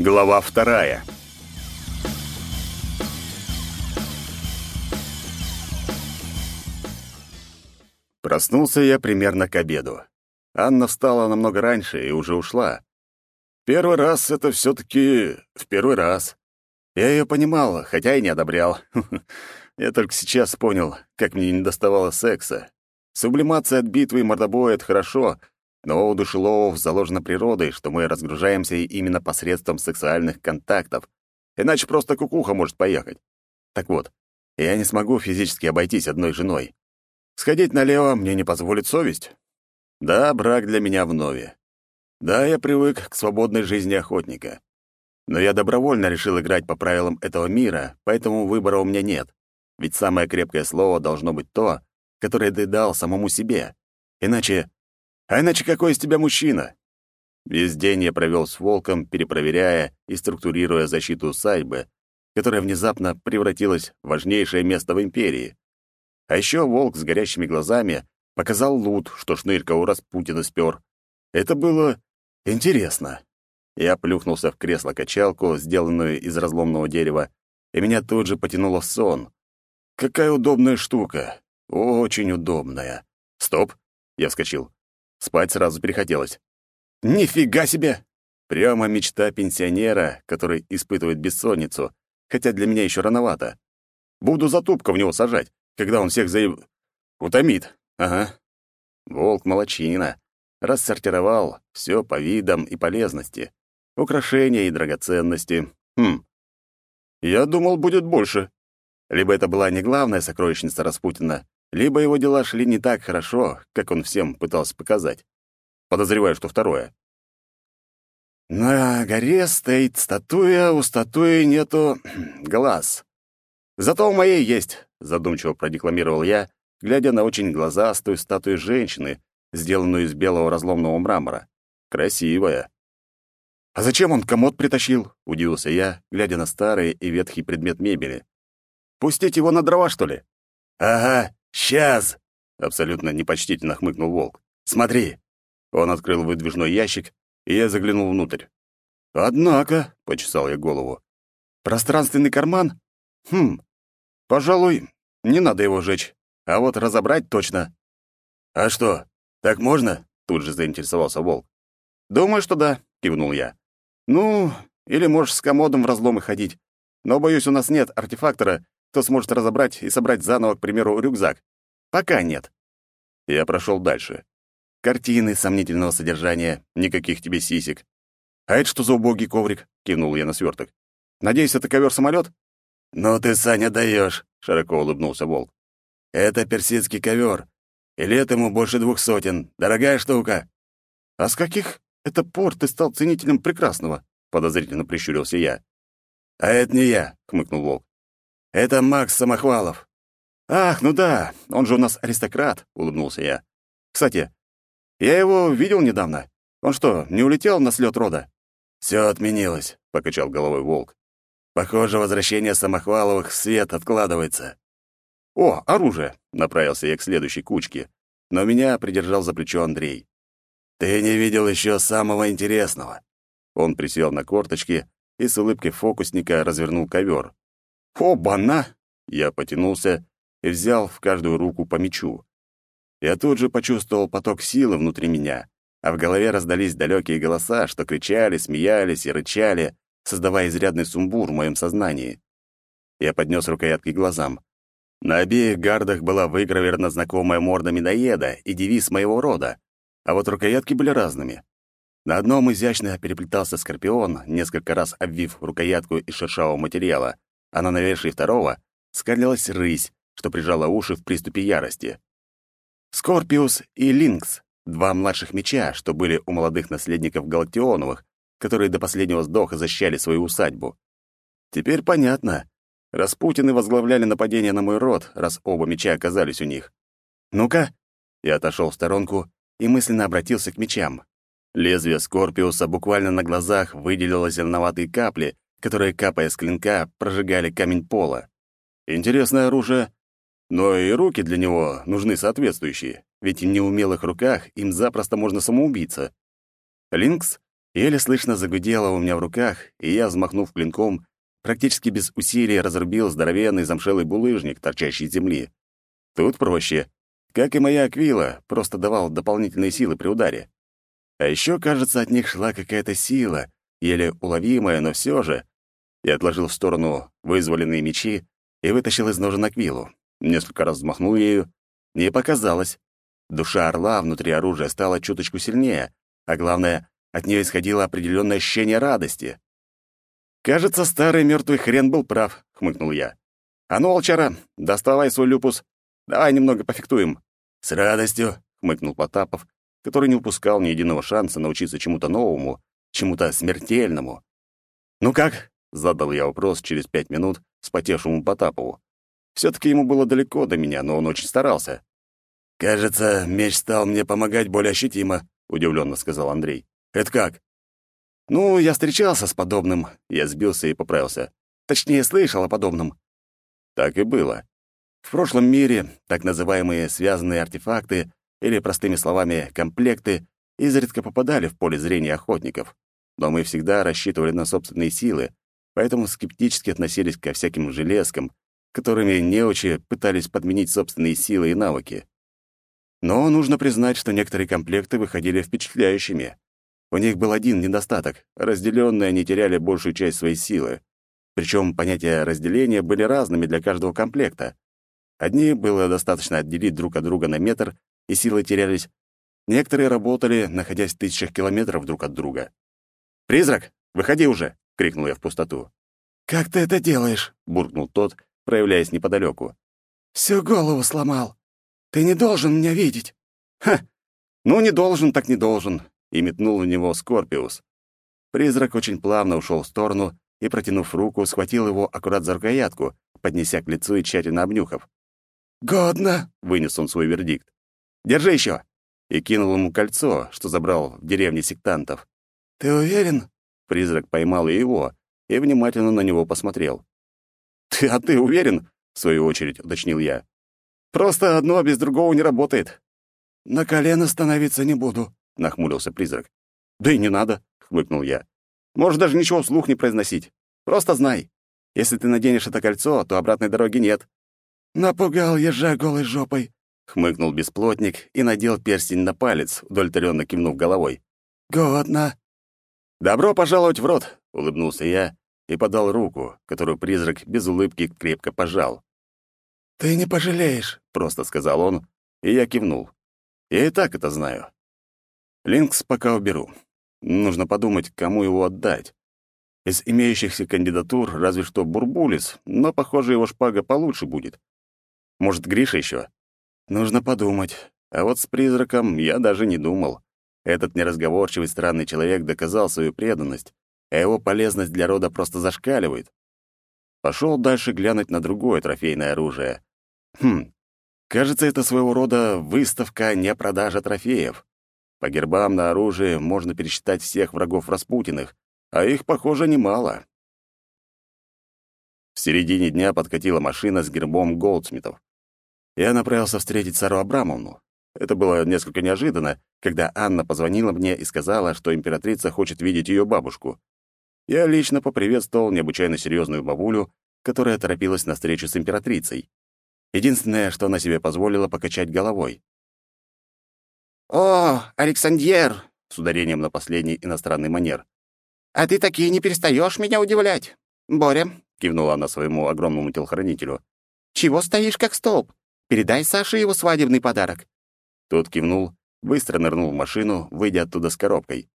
Глава вторая. Проснулся я примерно к обеду. Анна встала намного раньше и уже ушла. Первый раз — это все таки в первый раз. Я ее понимал, хотя и не одобрял. Я только сейчас понял, как мне не доставало секса. Сублимация от битвы и мордобоя — это хорошо, но у душеловов заложено природой, что мы разгружаемся именно посредством сексуальных контактов. Иначе просто кукуха может поехать. Так вот, я не смогу физически обойтись одной женой. Сходить налево мне не позволит совесть. Да, брак для меня вновь. Да, я привык к свободной жизни охотника. Но я добровольно решил играть по правилам этого мира, поэтому выбора у меня нет. Ведь самое крепкое слово должно быть то, которое ты дал самому себе. Иначе а иначе какой из тебя мужчина? Весь день я провел с волком, перепроверяя и структурируя защиту усадьбы, которая внезапно превратилась в важнейшее место в империи. А еще волк с горящими глазами показал лут, что шнырька у Распутина спер. Это было интересно. Я плюхнулся в кресло-качалку, сделанную из разломного дерева, и меня тут же потянуло в сон. Какая удобная штука. Очень удобная. Стоп. Я вскочил. Спать сразу перехотелось. «Нифига себе!» Прямо мечта пенсионера, который испытывает бессонницу, хотя для меня еще рановато. Буду затупка в него сажать, когда он всех заеб... утомит. Ага. Волк молочина. Рассортировал все по видам и полезности. Украшения и драгоценности. Хм. Я думал, будет больше. Либо это была не главная сокровищница Распутина, либо его дела шли не так хорошо, как он всем пытался показать. Подозреваю, что второе. На горе стоит статуя, у статуи нету глаз. Зато у моей есть, задумчиво продекламировал я, глядя на очень глазастую статую женщины, сделанную из белого разломного мрамора. Красивая. «А зачем он комод притащил?» — удивился я, глядя на старый и ветхий предмет мебели. «Пустить его на дрова, что ли?» «Ага, «Сейчас!» — абсолютно непочтительно хмыкнул волк. «Смотри!» Он открыл выдвижной ящик, и я заглянул внутрь. «Однако», — почесал я голову, — «пространственный карман? Хм, пожалуй, не надо его жечь, а вот разобрать точно». «А что, так можно?» — тут же заинтересовался волк. «Думаю, что да», — кивнул я. «Ну, или можешь с комодом в разломы ходить. Но, боюсь, у нас нет артефактора, кто сможет разобрать и собрать заново, к примеру, рюкзак. Пока нет. Я прошел дальше. Картины сомнительного содержания, никаких тебе сисек. «А это что за убогий коврик?» — кивнул я на сверток. «Надеюсь, это ковер-самолет?» «Ну ты, Саня, даешь, широко улыбнулся Волк. «Это персидский ковер, и лет ему больше двух сотен. Дорогая штука». «А с каких это пор ты стал ценителем прекрасного?» — подозрительно прищурился я. «А это не я», — хмыкнул Волк. Это Макс Самохвалов. Ах, ну да, он же у нас аристократ, улыбнулся я. Кстати, я его видел недавно. Он что, не улетел на слет рода? Все отменилось, покачал головой волк. Похоже, возвращение Самохваловых в свет откладывается. О, оружие, направился я к следующей кучке, но меня придержал за плечо Андрей. Ты не видел еще самого интересного. Он присел на корточки и с улыбкой фокусника развернул ковер. «Оба-на!» Я потянулся и взял в каждую руку по мячу. Я тут же почувствовал поток силы внутри меня, а в голове раздались далекие голоса, что кричали, смеялись и рычали, создавая изрядный сумбур в моем сознании. Я поднес рукоятки глазам. На обеих гардах была выгравирована знакомая морда медоеда и девиз моего рода, а вот рукоятки были разными. На одном изящно переплетался скорпион, несколько раз обвив рукоятку из шершавого материала, а на навершии второго скалилась рысь, что прижала уши в приступе ярости. Скорпиус и Линкс — два младших меча, что были у молодых наследников Галактионовых, которые до последнего сдоха защищали свою усадьбу. Теперь понятно. Распутины возглавляли нападение на мой род, раз оба меча оказались у них. «Ну-ка!» Я отошел в сторонку и мысленно обратился к мечам. Лезвие Скорпиуса буквально на глазах выделило зеленоватые капли, которые, капая с клинка, прожигали камень пола. Интересное оружие, но и руки для него нужны соответствующие, ведь в неумелых руках им запросто можно самоубиться. Линкс Еле слышно загудело у меня в руках, и я, взмахнув клинком, практически без усилий разрубил здоровенный замшелый булыжник, торчащий из земли. Тут проще. Как и моя аквила, просто давал дополнительные силы при ударе. А еще, кажется, от них шла какая-то сила, еле уловимая, но все же. Я отложил в сторону вызволенные мечи и вытащил из ножен аквилу. Несколько раз взмахнул ею. Не показалось. Душа орла внутри оружия стала чуточку сильнее, а главное, от нее исходило определенное ощущение радости. «Кажется, старый мертвый хрен был прав», — хмыкнул я. «А ну, волчара, доставай свой люпус. Давай немного пофехтуем». «С радостью», — хмыкнул Потапов, который не упускал ни единого шанса научиться чему-то новому, чему-то смертельному. «Ну как?» — задал я вопрос через пять минут спотевшему Потапову. все таки ему было далеко до меня, но он очень старался. «Кажется, меч стал мне помогать более ощутимо», — удивленно сказал Андрей. «Это как?» «Ну, я встречался с подобным». Я сбился и поправился. Точнее, слышал о подобном. Так и было. В прошлом мире так называемые связанные артефакты, или, простыми словами, комплекты, изредка попадали в поле зрения охотников. Но мы всегда рассчитывали на собственные силы, поэтому скептически относились ко всяким железкам, которыми неучи пытались подменить собственные силы и навыки. Но нужно признать, что некоторые комплекты выходили впечатляющими. У них был один недостаток — разделенные они теряли большую часть своей силы. Причем понятия разделения были разными для каждого комплекта. Одни было достаточно отделить друг от друга на метр, и силы терялись. Некоторые работали, находясь в тысячах километров друг от друга. «Призрак, выходи уже!» — крикнул я в пустоту. «Как ты это делаешь?» — буркнул тот, проявляясь неподалеку. «Всю голову сломал. Ты не должен меня видеть». «Ха! Ну, не должен, так не должен!» — и метнул в него Скорпиус. Призрак очень плавно ушел в сторону и, протянув руку, схватил его аккурат за рукоятку, поднеся к лицу и тщательно обнюхав. «Годно!» — вынес он свой вердикт. «Держи еще!» и кинул ему кольцо, что забрал в деревне сектантов. «Ты уверен?» Призрак поймал и его и внимательно на него посмотрел. «Ты, а ты уверен?» — в свою очередь уточнил я. «Просто одно без другого не работает». «На колено становиться не буду», — нахмурился призрак. «Да и не надо», — хмыкнул я. «Можешь даже ничего вслух не произносить. Просто знай, если ты наденешь это кольцо, то обратной дороги нет». «Напугал ежа голой жопой», — хмыкнул бесплотник и надел перстень на палец, удовлетворенно кивнув головой. «Годно». «Добро пожаловать в рот», — улыбнулся я и подал руку, которую призрак без улыбки крепко пожал. «Ты не пожалеешь», — просто сказал он, и я кивнул. Я и так это знаю. Линкс пока уберу. Нужно подумать, кому его отдать. Из имеющихся кандидатур разве что Бурбулис, но, похоже, его шпага получше будет. Может, Гриша еще? Нужно подумать. А вот с призраком я даже не думал. Этот неразговорчивый странный человек доказал свою преданность, а его полезность для рода просто зашкаливает. Пошел дальше глянуть на другое трофейное оружие. Хм, кажется, это своего рода выставка, не продажа трофеев. По гербам на оружие можно пересчитать всех врагов Распутиных, а их, похоже, немало. В середине дня подкатила машина с гербом Голдсмитов. Я направился встретить Сару Абрамовну. Это было несколько неожиданно, когда Анна позвонила мне и сказала, что императрица хочет видеть ее бабушку. Я лично поприветствовал необычайно серьезную бабулю, которая торопилась на встречу с императрицей. Единственное, что она себе позволила покачать головой. «О, Александр!» — с ударением на последний иностранный манер. «А ты такие не перестаешь меня удивлять. Боря!» — кивнула она своему огромному телохранителю. «Чего стоишь как столб? Передай Саше его свадебный подарок». Тот кивнул, быстро нырнул в машину, выйдя оттуда с коробкой.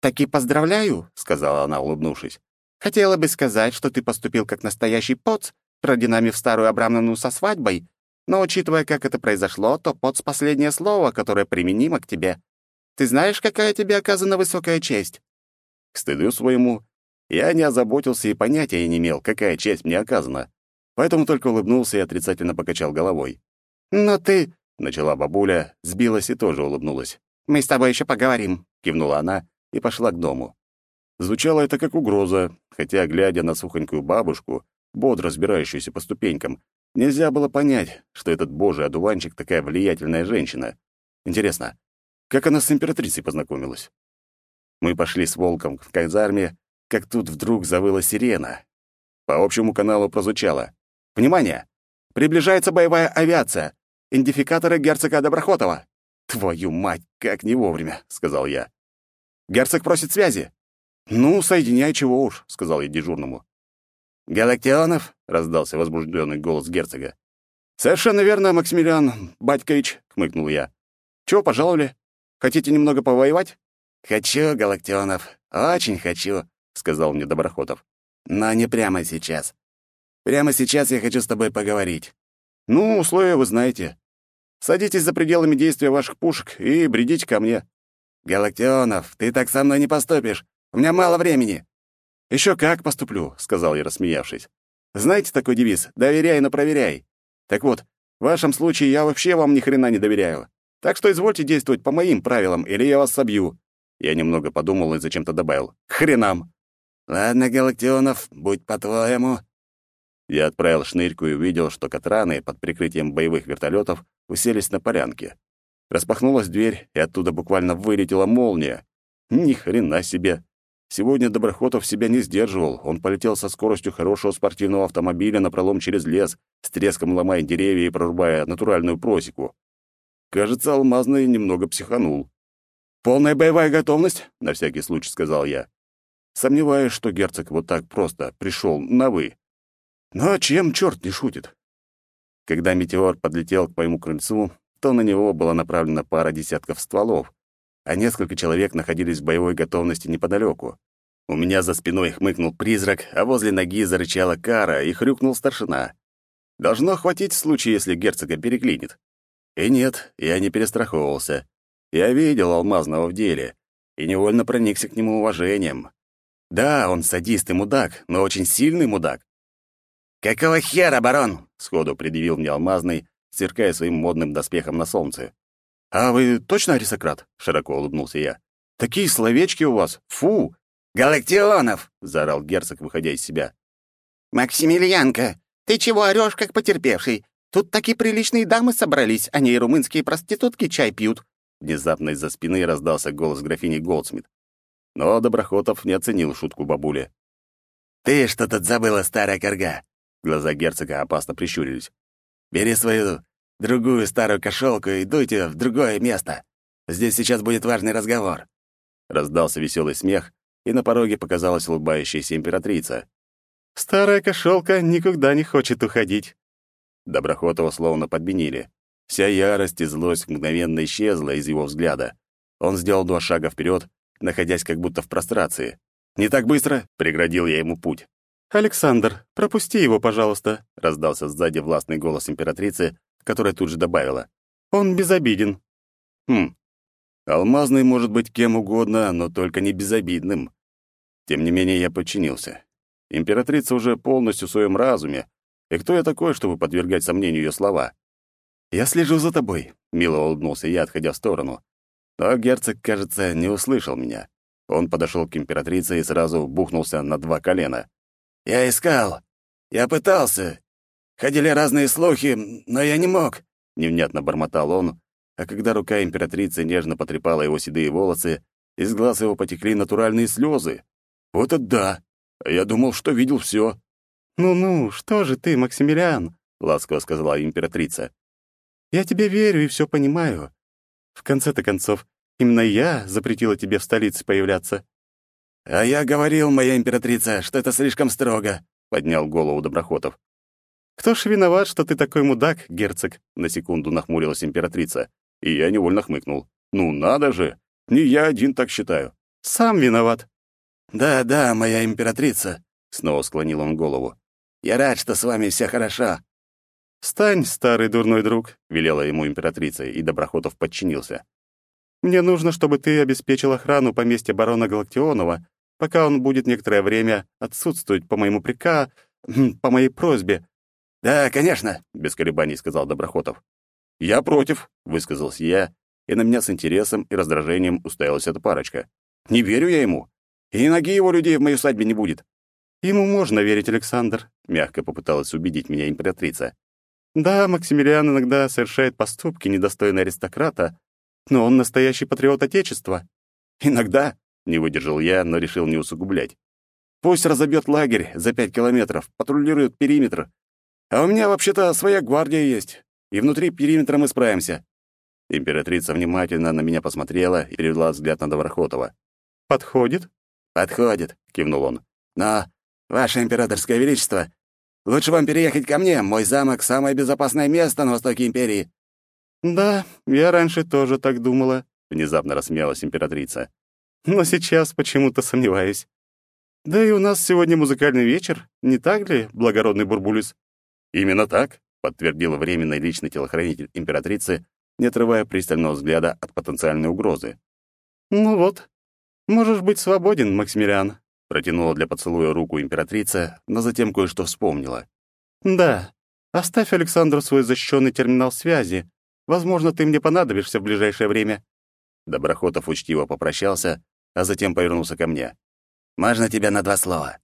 «Таки поздравляю», — сказала она, улыбнувшись. «Хотела бы сказать, что ты поступил как настоящий поц, родинами в старую Абрамовну со свадьбой, но, учитывая, как это произошло, то поц — последнее слово, которое применимо к тебе. Ты знаешь, какая тебе оказана высокая честь?» К стыду своему, я не озаботился и понятия не имел, какая честь мне оказана, поэтому только улыбнулся и отрицательно покачал головой. «Но ты...» — начала бабуля, сбилась и тоже улыбнулась. «Мы с тобой еще поговорим», — кивнула она и пошла к дому. Звучало это как угроза, хотя, глядя на сухонькую бабушку, бодро разбирающуюся по ступенькам, нельзя было понять, что этот божий одуванчик такая влиятельная женщина. Интересно, как она с императрицей познакомилась? Мы пошли с волком в казарме, как тут вдруг завыла сирена. По общему каналу прозвучало. «Внимание! Приближается боевая авиация! Идентификаторы герцога Доброхотова!» «Твою мать, как не вовремя!» — сказал я. «Герцог просит связи!» «Ну, соединяй чего уж», — сказал я дежурному. «Галактионов?» — раздался возбужденный голос герцога. «Совершенно верно, Максимилиан Батькович», — хмыкнул я. «Чего пожаловали? Хотите немного повоевать?» «Хочу, Галактионов, очень хочу», — сказал мне Доброхотов. «Но не прямо сейчас. Прямо сейчас я хочу с тобой поговорить». «Ну, условия вы знаете. Садитесь за пределами действия ваших пушек и бредите ко мне». «Галактионов, ты так со мной не поступишь. У меня мало времени». Еще как поступлю», — сказал я, рассмеявшись. «Знаете такой девиз? Доверяй, но проверяй. Так вот, в вашем случае я вообще вам ни хрена не доверяю. Так что извольте действовать по моим правилам, или я вас собью». Я немного подумал и зачем-то добавил. «К хренам!» «Ладно, Галактионов, будь по-твоему». Я отправил шнырьку и увидел, что катраны под прикрытием боевых вертолетов уселись на полянке. Распахнулась дверь, и оттуда буквально вылетела молния. Ни хрена себе! Сегодня Доброхотов себя не сдерживал. Он полетел со скоростью хорошего спортивного автомобиля на пролом через лес, с треском ломая деревья и прорубая натуральную просеку. Кажется, Алмазный немного психанул. «Полная боевая готовность?» — на всякий случай сказал я. Сомневаюсь, что герцог вот так просто пришел на «вы». Но чем черт не шутит? Когда метеор подлетел к моему крыльцу, то на него была направлена пара десятков стволов, а несколько человек находились в боевой готовности неподалеку. У меня за спиной хмыкнул призрак, а возле ноги зарычала кара и хрюкнул старшина. Должно хватить в случае, если герцога переклинит. И нет, я не перестраховывался. Я видел Алмазного в деле и невольно проникся к нему уважением. Да, он садист и мудак, но очень сильный мудак. «Какого хера, барон?» — сходу предъявил мне Алмазный, сверкая своим модным доспехом на солнце. «А вы точно аристократ?» — широко улыбнулся я. «Такие словечки у вас! Фу!» «Галактионов!» — заорал герцог, выходя из себя. «Максимилианка, ты чего орёшь, как потерпевший? Тут такие приличные дамы собрались, они и румынские проститутки чай пьют». Внезапно из-за спины раздался голос графини Голдсмит. Но Доброхотов не оценил шутку бабули. «Ты что тут забыла, старая корга?» Глаза герцога опасно прищурились. «Бери свою другую старую кошелку и дуйте в другое место. Здесь сейчас будет важный разговор». Раздался веселый смех, и на пороге показалась улыбающаяся императрица. «Старая кошелка никогда не хочет уходить». Доброхотова словно подменили. Вся ярость и злость мгновенно исчезла из его взгляда. Он сделал два шага вперед, находясь как будто в прострации. «Не так быстро!» — преградил я ему путь. «Александр, пропусти его, пожалуйста», — раздался сзади властный голос императрицы, которая тут же добавила. «Он безобиден». «Хм. Алмазный может быть кем угодно, но только не безобидным». Тем не менее, я подчинился. Императрица уже полностью в своем разуме, и кто я такой, чтобы подвергать сомнению ее слова? «Я слежу за тобой», — мило улыбнулся я, отходя в сторону. Но герцог, кажется, не услышал меня. Он подошел к императрице и сразу бухнулся на два колена. «Я искал. Я пытался. Ходили разные слухи, но я не мог», — невнятно бормотал он, а когда рука императрицы нежно потрепала его седые волосы, из глаз его потекли натуральные слезы. «Вот это да! А я думал, что видел все. «Ну-ну, что же ты, Максимилиан?» — ласково сказала императрица. «Я тебе верю и все понимаю. В конце-то концов, именно я запретила тебе в столице появляться». «А я говорил, моя императрица, что это слишком строго», — поднял голову Доброхотов. «Кто ж виноват, что ты такой мудак, герцог?» На секунду нахмурилась императрица, и я невольно хмыкнул. «Ну надо же! Не я один так считаю». «Сам виноват». «Да, да, моя императрица», — снова склонил он голову. «Я рад, что с вами все хорошо». «Встань, старый дурной друг», — велела ему императрица, и Доброхотов подчинился. «Мне нужно, чтобы ты обеспечил охрану поместья барона Галактионова, пока он будет некоторое время отсутствовать по моему прика... по моей просьбе. «Да, конечно», — без колебаний сказал Доброхотов. «Я против», — высказался я, и на меня с интересом и раздражением уставилась эта парочка. «Не верю я ему. И ноги его людей в моей усадьбе не будет». «Ему можно верить, Александр», — мягко попыталась убедить меня императрица. «Да, Максимилиан иногда совершает поступки, недостойные аристократа, но он настоящий патриот Отечества». «Иногда? Не выдержал я, но решил не усугублять. «Пусть разобьет лагерь за пять километров, патрулирует периметр. А у меня вообще-то своя гвардия есть, и внутри периметра мы справимся». Императрица внимательно на меня посмотрела и перевела взгляд на Доброхотова. «Подходит?» «Подходит», — кивнул он. «Но, Ваше Императорское Величество, лучше вам переехать ко мне. Мой замок — самое безопасное место на востоке Империи». «Да, я раньше тоже так думала», — внезапно рассмеялась императрица. «Но сейчас почему-то сомневаюсь. Да и у нас сегодня музыкальный вечер, не так ли, благородный Бурбулис?» «Именно так», — подтвердил временный личный телохранитель императрицы, не отрывая пристального взгляда от потенциальной угрозы. «Ну вот, можешь быть свободен, Максимилиан», — протянула для поцелуя руку императрица, но затем кое-что вспомнила. «Да, оставь Александру свой защищенный терминал связи. Возможно, ты мне понадобишься в ближайшее время». Доброхотов учтиво попрощался, а затем повернулся ко мне. «Можно тебя на два слова?»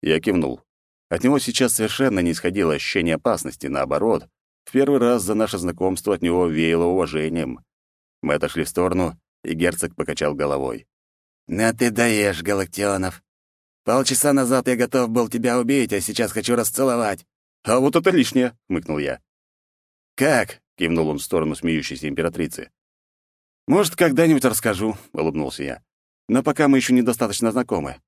Я кивнул. От него сейчас совершенно не исходило ощущение опасности, наоборот. В первый раз за наше знакомство от него веяло уважением. Мы отошли в сторону, и герцог покачал головой. «Ну ты даешь, Галактионов. Полчаса назад я готов был тебя убить, а сейчас хочу расцеловать». «А вот это лишнее», — хмыкнул я. «Как?» — кивнул он в сторону смеющейся императрицы. «Может, когда-нибудь расскажу», — улыбнулся я. «Но пока мы еще недостаточно знакомы».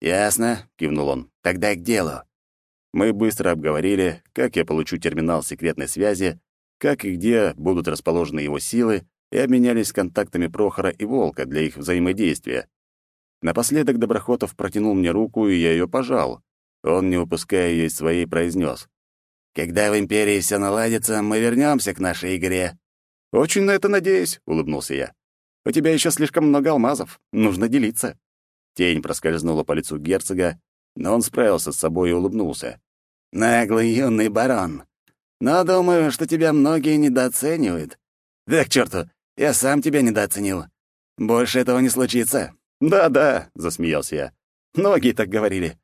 «Ясно», — кивнул он. «Тогда к делу». Мы быстро обговорили, как я получу терминал секретной связи, как и где будут расположены его силы, и обменялись контактами Прохора и Волка для их взаимодействия. Напоследок Доброхотов протянул мне руку, и я ее пожал. Он, не упуская ее из своей, произнес. «Когда в Империи все наладится, мы вернемся к нашей игре». «Очень на это надеюсь», — улыбнулся я. «У тебя еще слишком много алмазов. Нужно делиться». Тень проскользнула по лицу герцога, но он справился с собой и улыбнулся. «Наглый юный барон. Но думаю, что тебя многие недооценивают. Да к черту, я сам тебя недооценил. Больше этого не случится». «Да-да», — засмеялся я. «Многие так говорили.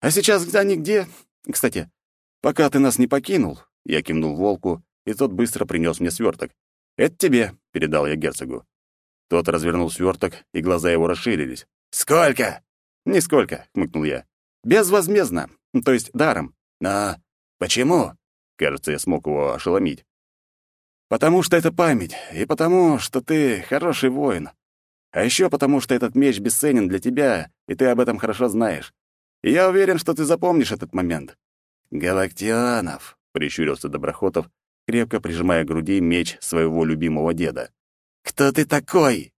А сейчас они где? Кстати, пока ты нас не покинул...» Я кивнул волку, и тот быстро принес мне сверток. «Это тебе», — передал я герцогу. Тот развернул сверток, и глаза его расширились. «Сколько?» «Нисколько», — хмыкнул я. «Безвозмездно, то есть даром». «Но почему?» Кажется, я смог его ошеломить. «Потому что это память, и потому, что ты хороший воин. А еще потому, что этот меч бесценен для тебя, и ты об этом хорошо знаешь. И я уверен, что ты запомнишь этот момент». «Галактионов», — прищурился Доброхотов, крепко прижимая к груди меч своего любимого деда. «Кто ты такой?»